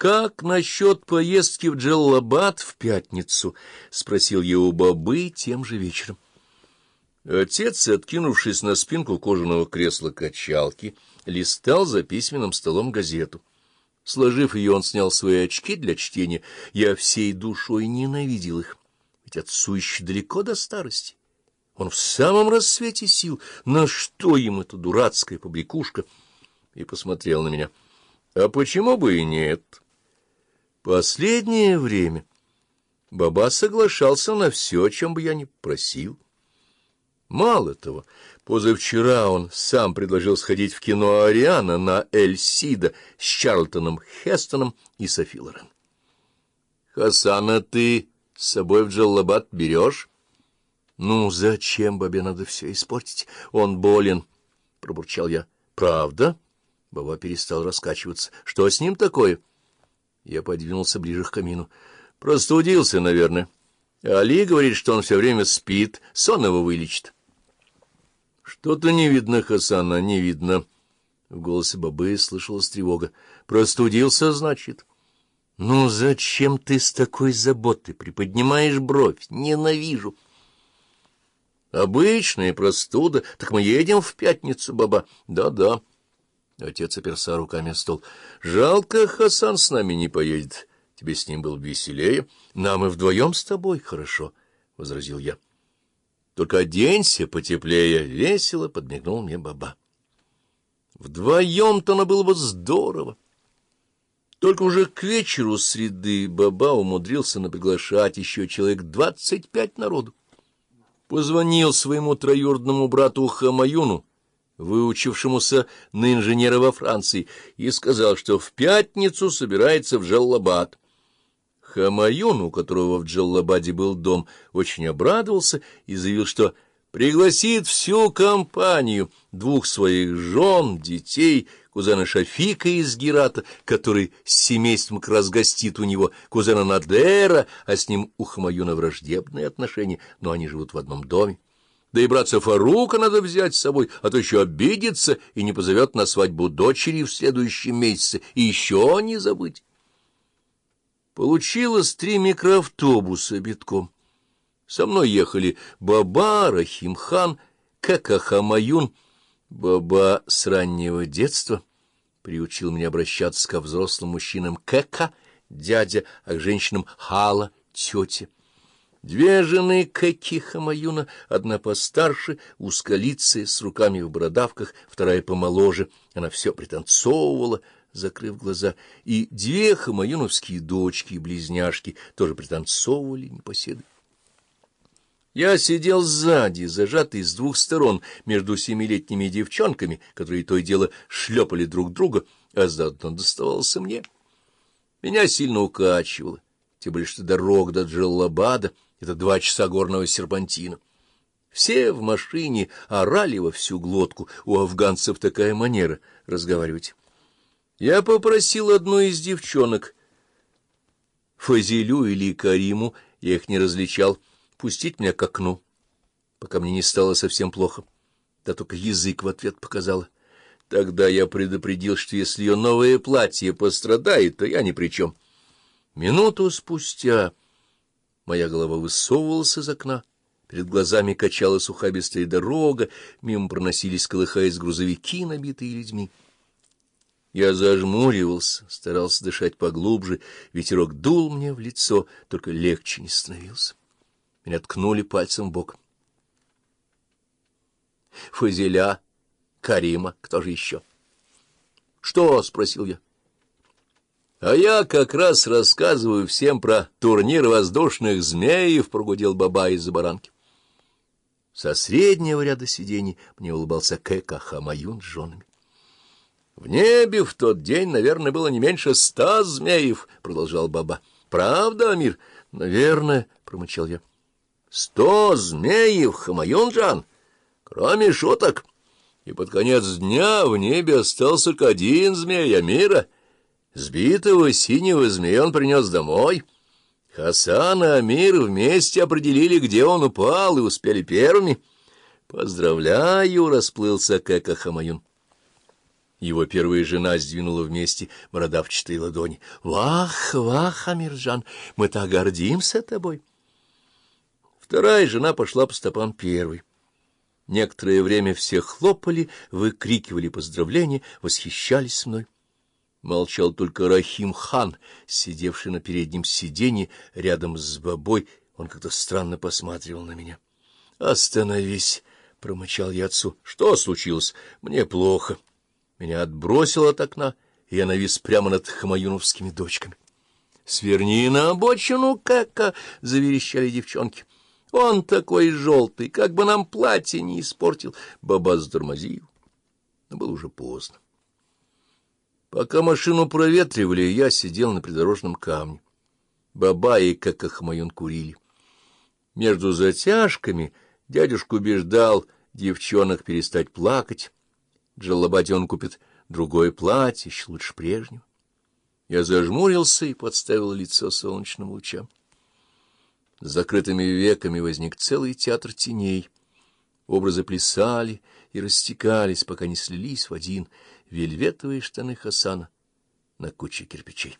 «Как насчет поездки в Джеллабад в пятницу?» — спросил я у бабы тем же вечером. Отец, откинувшись на спинку кожаного кресла-качалки, листал за письменным столом газету. Сложив ее, он снял свои очки для чтения. Я всей душой ненавидел их, ведь отцу еще далеко до старости. Он в самом рассвете сил. На что им эта дурацкая побрякушка? И посмотрел на меня. А почему бы и нет? Последнее время Баба соглашался на все, чем бы я ни просил. Мало того, позавчера он сам предложил сходить в кино «Ариана» на Эль Сида с Чарльтоном Хестоном и Софи. «Хасана ты с собой в Джаллабад берешь?» «Ну, зачем бабе надо все испортить? Он болен», — пробурчал я. «Правда?» — Баба перестал раскачиваться. «Что с ним такое?» Я подвинулся ближе к камину. «Простудился, наверное. Али говорит, что он все время спит, сон его вылечит». «Что-то не видно, Хасана, не видно». В голосе бабы слышалась тревога. «Простудился, значит?» «Ну, зачем ты с такой заботой приподнимаешь бровь? Ненавижу!» «Обычная простуда. Так мы едем в пятницу, баба?» «Да-да». Отец оперся руками в стол. «Жалко, Хасан с нами не поедет. Тебе с ним было веселее. Нам и вдвоем с тобой хорошо», — возразил я. «Только оденься потеплее, весело», — подмигнул мне баба. «Вдвоем-то оно было бы здорово». Только уже к вечеру среды баба умудрился наприглашать еще человек двадцать пять народу. Позвонил своему троюродному брату Хамаюну, выучившемуся на инженера во Франции, и сказал, что в пятницу собирается в Джаллабад. Хамаюн, у которого в Джаллабаде был дом, очень обрадовался и заявил, что пригласит всю компанию, двух своих жен, детей, кузена Шафика из Герата, который с семейством как раз гостит у него, кузена Надера, а с ним у Хамаюна враждебные отношения, но они живут в одном доме. Да и братца Фарука надо взять с собой, а то еще обидится и не позовет на свадьбу дочери в следующем месяце, и еще не забыть. Получилось три микроавтобуса битком. Со мной ехали Баба, Рахимхан, Какахамаюн. Баба с раннего детства приучил меня обращаться ко взрослым мужчинам Кэка, дядя, а к женщинам Хала, тетя. Две жены Кэки Хамаюна, одна постарше, узколицая, с руками в бородавках, вторая помоложе. Она все пританцовывала, закрыв глаза, и две хамаюновские дочки и близняшки тоже пританцовывали непоседы. Я сидел сзади, зажатый с двух сторон между семилетними девчонками, которые то и дело шлепали друг друга, а заодно доставался мне. Меня сильно укачивало, тем более что дорога до Джеллабада — это два часа горного серпантина. Все в машине орали во всю глотку, у афганцев такая манера разговаривать. Я попросил одну из девчонок, Фазилю или Кариму, я их не различал, пустить меня к окну, пока мне не стало совсем плохо. Да только язык в ответ показала. Тогда я предупредил, что если ее новое платье пострадает, то я ни при чем. Минуту спустя моя голова высовывалась из окна. Перед глазами качалась ухабистая дорога, мимо проносились, колыхаясь, грузовики, набитые людьми. Я зажмуривался, старался дышать поглубже, ветерок дул мне в лицо, только легче не становился. Меня ткнули пальцем в бок. Фазеля, Карима, кто же еще? — Что? — спросил я. — А я как раз рассказываю всем про турнир воздушных змеев, — прогудел баба из-за баранки. Со среднего ряда сидений мне улыбался Кэка Хамаюн с женами. В небе в тот день, наверное, было не меньше ста змеев, — продолжал Баба. — Правда, Амир? — Наверное, — промычал я. — Сто змеев, Хамаюнджан, кроме шуток. И под конец дня в небе остался только один змей Амира. Сбитого синего змея он принес домой. Хасан и Амир вместе определили, где он упал, и успели первыми. — Поздравляю, — расплылся Кэка Хамаюн. Его первая жена сдвинула вместе бородавчатые ладони. — Вах, вах, Амирджан, мы так гордимся тобой! Вторая жена пошла по стопам первой. Некоторое время все хлопали, выкрикивали поздравления, восхищались мной. Молчал только Рахим-хан, сидевший на переднем сиденье рядом с бабой. Он как-то странно посматривал на меня. — Остановись! — промычал я отцу. — Что случилось? Мне плохо. Меня отбросило от окна, и я навис прямо над хамаюновскими дочками. — Сверни на обочину, кака! — заверещали девчонки. — Он такой желтый, как бы нам платье не испортил. Баба затормозил. Но было уже поздно. Пока машину проветривали, я сидел на придорожном камне. Баба и как Ахмаюн курили. Между затяжками дядюшка убеждал девчонок перестать плакать. Джалабаде он купит другое платье, еще лучше прежнего. Я зажмурился и подставил лицо солнечным лучам. С закрытыми веками возник целый театр теней. Образы плясали и растекались, пока не слились в один — вельветовые штаны Хасана на куче кирпичей.